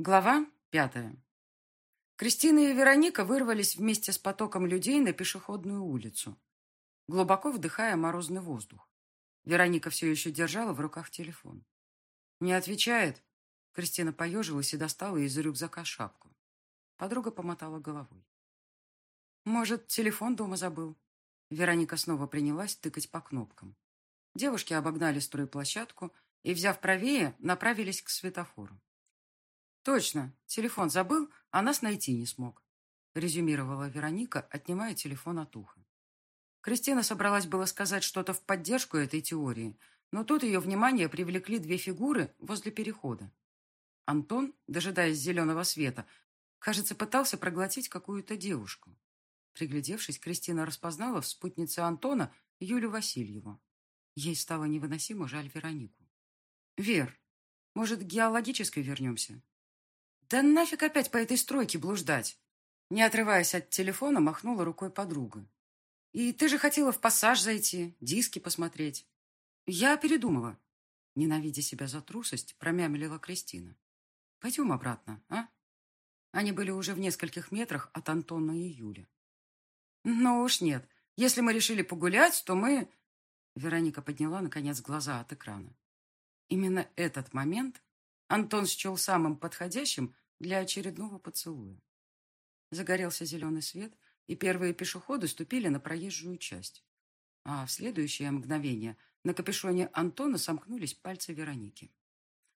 Глава пятая. Кристина и Вероника вырвались вместе с потоком людей на пешеходную улицу, глубоко вдыхая морозный воздух. Вероника все еще держала в руках телефон. «Не отвечает?» Кристина поежилась и достала из рюкзака шапку. Подруга помотала головой. «Может, телефон дома забыл?» Вероника снова принялась тыкать по кнопкам. Девушки обогнали стройплощадку и, взяв правее, направились к светофору. «Точно, телефон забыл, а нас найти не смог», резюмировала Вероника, отнимая телефон от уха. Кристина собралась было сказать что-то в поддержку этой теории, но тут ее внимание привлекли две фигуры возле перехода. Антон, дожидаясь зеленого света, кажется, пытался проглотить какую-то девушку. Приглядевшись, Кристина распознала в спутнице Антона Юлю Васильеву. Ей стало невыносимо жаль Веронику. «Вер, может, к геологической вернемся?» «Да нафиг опять по этой стройке блуждать?» Не отрываясь от телефона, махнула рукой подруга. «И ты же хотела в пассаж зайти, диски посмотреть». «Я передумала». Ненавидя себя за трусость, промямлила Кристина. «Пойдем обратно, а?» Они были уже в нескольких метрах от Антона и Юли. «Ну уж нет. Если мы решили погулять, то мы...» Вероника подняла, наконец, глаза от экрана. Именно этот момент Антон счел самым подходящим для очередного поцелуя. Загорелся зеленый свет, и первые пешеходы ступили на проезжую часть. А в следующее мгновение на капюшоне Антона сомкнулись пальцы Вероники.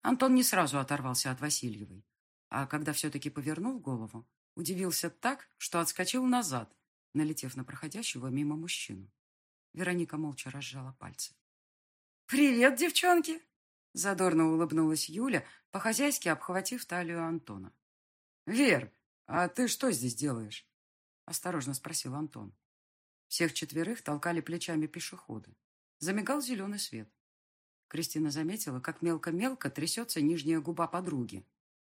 Антон не сразу оторвался от Васильевой, а когда все-таки повернул голову, удивился так, что отскочил назад, налетев на проходящего мимо мужчину. Вероника молча разжала пальцы. «Привет, девчонки!» Задорно улыбнулась Юля, по-хозяйски обхватив талию Антона. «Вер, а ты что здесь делаешь?» Осторожно спросил Антон. Всех четверых толкали плечами пешеходы. Замигал зеленый свет. Кристина заметила, как мелко-мелко трясется нижняя губа подруги.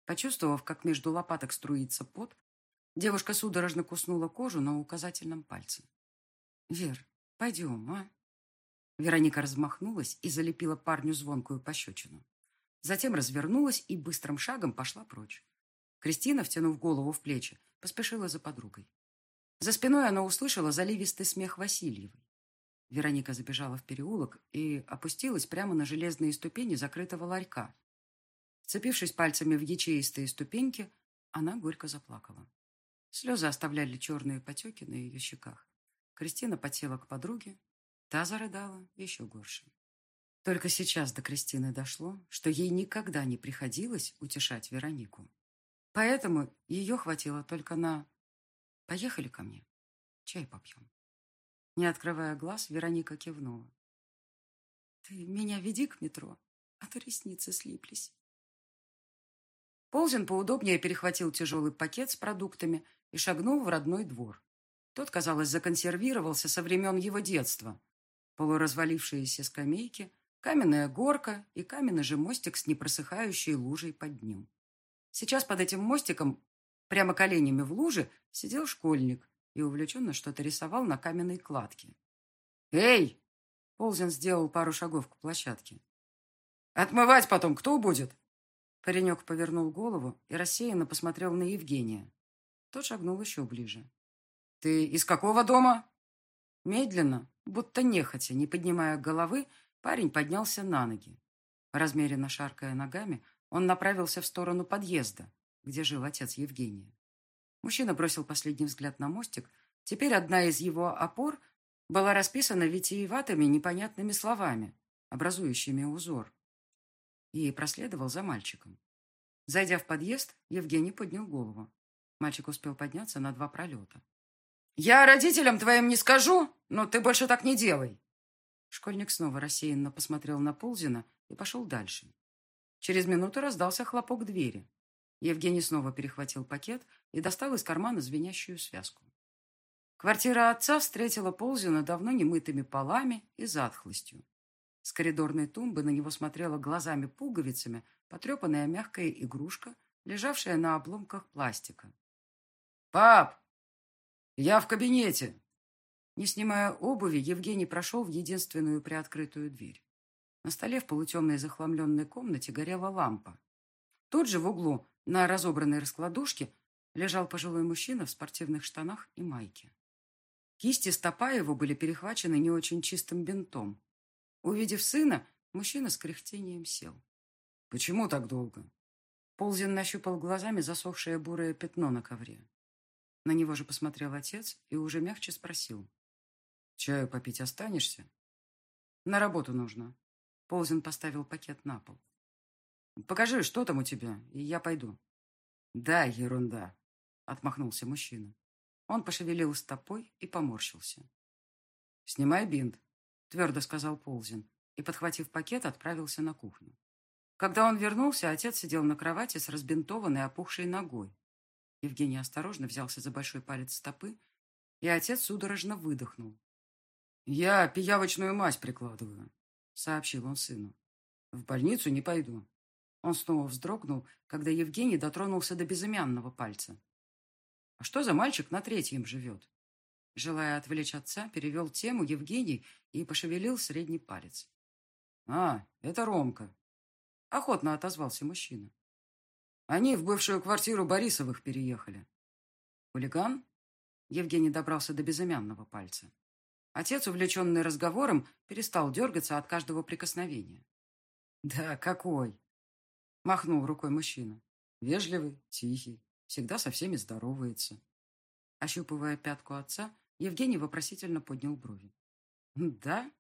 Почувствовав, как между лопаток струится пот, девушка судорожно куснула кожу на указательном пальце. «Вер, пойдем, а?» Вероника размахнулась и залепила парню звонкую пощечину. Затем развернулась и быстрым шагом пошла прочь. Кристина, втянув голову в плечи, поспешила за подругой. За спиной она услышала заливистый смех Васильевой. Вероника забежала в переулок и опустилась прямо на железные ступени закрытого ларька. Вцепившись пальцами в ячеистые ступеньки, она горько заплакала. Слезы оставляли черные потеки на ее щеках. Кристина подсела к подруге Та зарыдала еще горше. Только сейчас до Кристины дошло, что ей никогда не приходилось утешать Веронику. Поэтому ее хватило только на «Поехали ко мне, чай попьем». Не открывая глаз, Вероника кивнула. «Ты меня веди к метро, а то ресницы слиплись». Ползин поудобнее перехватил тяжелый пакет с продуктами и шагнул в родной двор. Тот, казалось, законсервировался со времен его детства, полуразвалившиеся скамейки, каменная горка и каменный же мостик с непросыхающей лужей под ним. Сейчас под этим мостиком, прямо коленями в луже, сидел школьник и увлеченно что-то рисовал на каменной кладке. «Эй!» — Ползин сделал пару шагов к площадке. «Отмывать потом кто будет?» Паренек повернул голову и рассеянно посмотрел на Евгения. Тот шагнул еще ближе. «Ты из какого дома?» Медленно, будто нехотя, не поднимая головы, парень поднялся на ноги. Размеренно шаркая ногами, он направился в сторону подъезда, где жил отец Евгения. Мужчина бросил последний взгляд на мостик. Теперь одна из его опор была расписана витиеватыми непонятными словами, образующими узор. И проследовал за мальчиком. Зайдя в подъезд, Евгений поднял голову. Мальчик успел подняться на два пролета. «Я родителям твоим не скажу, но ты больше так не делай!» Школьник снова рассеянно посмотрел на Ползина и пошел дальше. Через минуту раздался хлопок двери. Евгений снова перехватил пакет и достал из кармана звенящую связку. Квартира отца встретила Ползина давно немытыми полами и затхлостью. С коридорной тумбы на него смотрела глазами-пуговицами потрепанная мягкая игрушка, лежавшая на обломках пластика. «Пап, «Я в кабинете!» Не снимая обуви, Евгений прошел в единственную приоткрытую дверь. На столе в полутемной захламленной комнате горела лампа. Тут же в углу На разобранной раскладушке лежал пожилой мужчина в спортивных штанах и майке. Кисти стопа его были перехвачены не очень чистым бинтом. Увидев сына, мужчина с кряхтением сел. «Почему так долго?» Ползин нащупал глазами засохшее бурое пятно на ковре. На него же посмотрел отец и уже мягче спросил. «Чаю попить останешься?» «На работу нужно». Ползин поставил пакет на пол. «Покажи, что там у тебя, и я пойду». «Да, ерунда», — отмахнулся мужчина. Он пошевелил стопой и поморщился. «Снимай бинт», — твердо сказал Ползин, и, подхватив пакет, отправился на кухню. Когда он вернулся, отец сидел на кровати с разбинтованной опухшей ногой. Евгений осторожно взялся за большой палец стопы, и отец судорожно выдохнул. «Я пиявочную мазь прикладываю», — сообщил он сыну. «В больницу не пойду». Он снова вздрогнул, когда Евгений дотронулся до безымянного пальца. «А что за мальчик на третьем живет?» Желая отвлечь отца, перевел тему Евгений и пошевелил средний палец. «А, это Ромка», — охотно отозвался мужчина. «Они в бывшую квартиру Борисовых переехали». «Хулиган?» Евгений добрался до безымянного пальца. Отец, увлеченный разговором, перестал дергаться от каждого прикосновения. «Да какой!» — махнул рукой мужчина. «Вежливый, тихий, всегда со всеми здоровается». Ощупывая пятку отца, Евгений вопросительно поднял брови. «Да?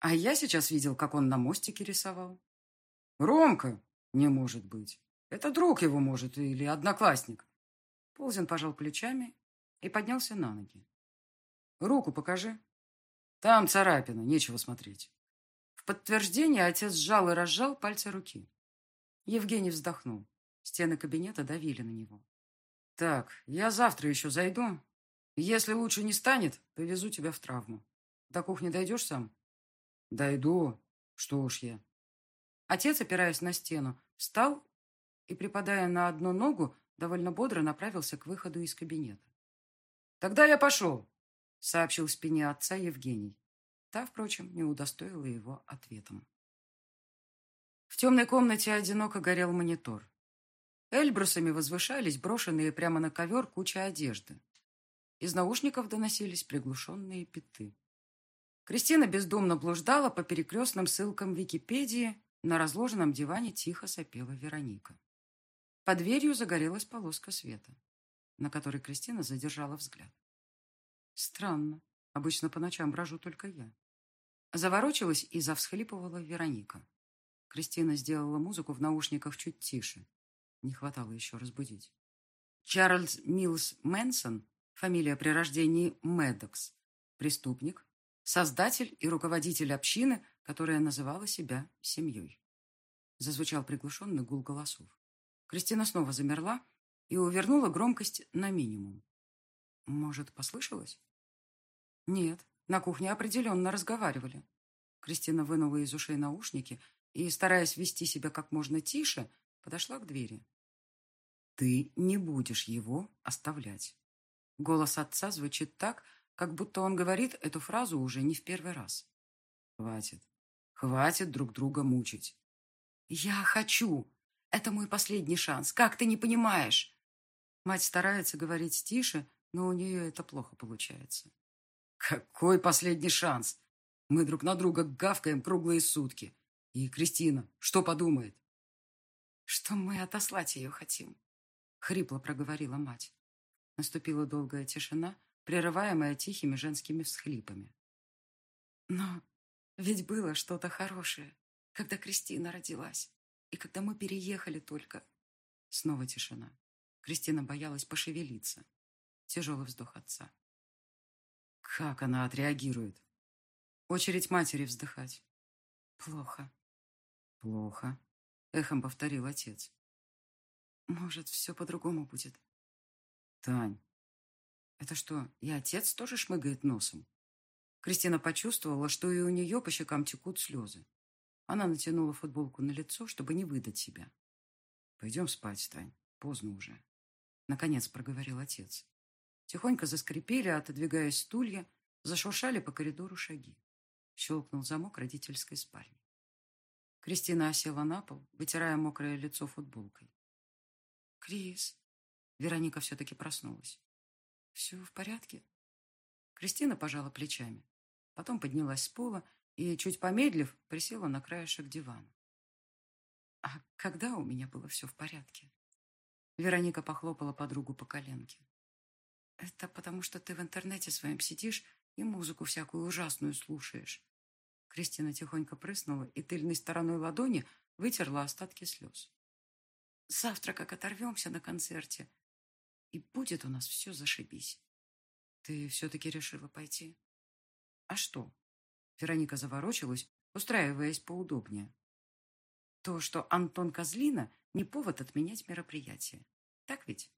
А я сейчас видел, как он на мостике рисовал. Ромка? Не может быть. Это друг его, может, или одноклассник. Ползин пожал плечами и поднялся на ноги. Руку покажи. Там царапина, нечего смотреть. В подтверждение отец сжал и разжал пальцы руки. Евгений вздохнул. Стены кабинета давили на него. Так, я завтра еще зайду. Если лучше не станет, повезу тебя в травму. До кухни дойдешь сам? Дойду. Что уж я. Отец, опираясь на стену, встал и, припадая на одну ногу, довольно бодро направился к выходу из кабинета. «Тогда я пошел», — сообщил спине отца Евгений. Та, впрочем, не удостоила его ответом. В темной комнате одиноко горел монитор. Эльбрусами возвышались брошенные прямо на ковер куча одежды. Из наушников доносились приглушенные пяты. Кристина бездумно блуждала по перекрестным ссылкам Википедии, на разложенном диване тихо сопела Вероника. Под дверью загорелась полоска света, на которой Кристина задержала взгляд. Странно. Обычно по ночам брожу только я. Заворочилась и завсхлипывала Вероника. Кристина сделала музыку в наушниках чуть тише. Не хватало еще разбудить. Чарльз Милс Мэнсон, фамилия при рождении Медокс, преступник, создатель и руководитель общины, которая называла себя семьей. Зазвучал приглушенный гул голосов. Кристина снова замерла и увернула громкость на минимум. Может, послышалось? Нет, на кухне определенно разговаривали. Кристина вынула из ушей наушники и, стараясь вести себя как можно тише, подошла к двери. «Ты не будешь его оставлять». Голос отца звучит так, как будто он говорит эту фразу уже не в первый раз. Хватит. Хватит друг друга мучить. Я хочу. Это мой последний шанс. Как ты не понимаешь? Мать старается говорить тише, но у нее это плохо получается. Какой последний шанс? Мы друг на друга гавкаем круглые сутки. И Кристина что подумает? Что мы отослать ее хотим? Хрипло проговорила мать. Наступила долгая тишина, прерываемая тихими женскими всхлипами. Но ведь было что-то хорошее, когда Кристина родилась, и когда мы переехали только. Снова тишина. Кристина боялась пошевелиться. Тяжелый вздох отца. Как она отреагирует? Очередь матери вздыхать. Плохо. Плохо, эхом повторил отец. Может, все по-другому будет. Тань, это что, и отец тоже шмыгает носом? Кристина почувствовала, что и у нее по щекам текут слезы. Она натянула футболку на лицо, чтобы не выдать себя. «Пойдем спать, Тань. Поздно уже», — наконец проговорил отец. Тихонько заскрипели, отодвигаясь стулья, зашуршали по коридору шаги. Щелкнул замок родительской спальни. Кристина осела на пол, вытирая мокрое лицо футболкой. Крис. Вероника все-таки проснулась. Все в порядке? Кристина пожала плечами. Потом поднялась с пола и, чуть помедлив, присела на краешек дивана. А когда у меня было все в порядке? Вероника похлопала подругу по коленке. Это потому, что ты в интернете своем сидишь и музыку всякую ужасную слушаешь. Кристина тихонько прыснула и тыльной стороной ладони вытерла остатки слез. Завтра как оторвемся на концерте, и будет у нас все зашибись. Ты все-таки решила пойти? А что? Вероника заворочилась, устраиваясь поудобнее. То, что Антон Козлина, не повод отменять мероприятие. Так ведь?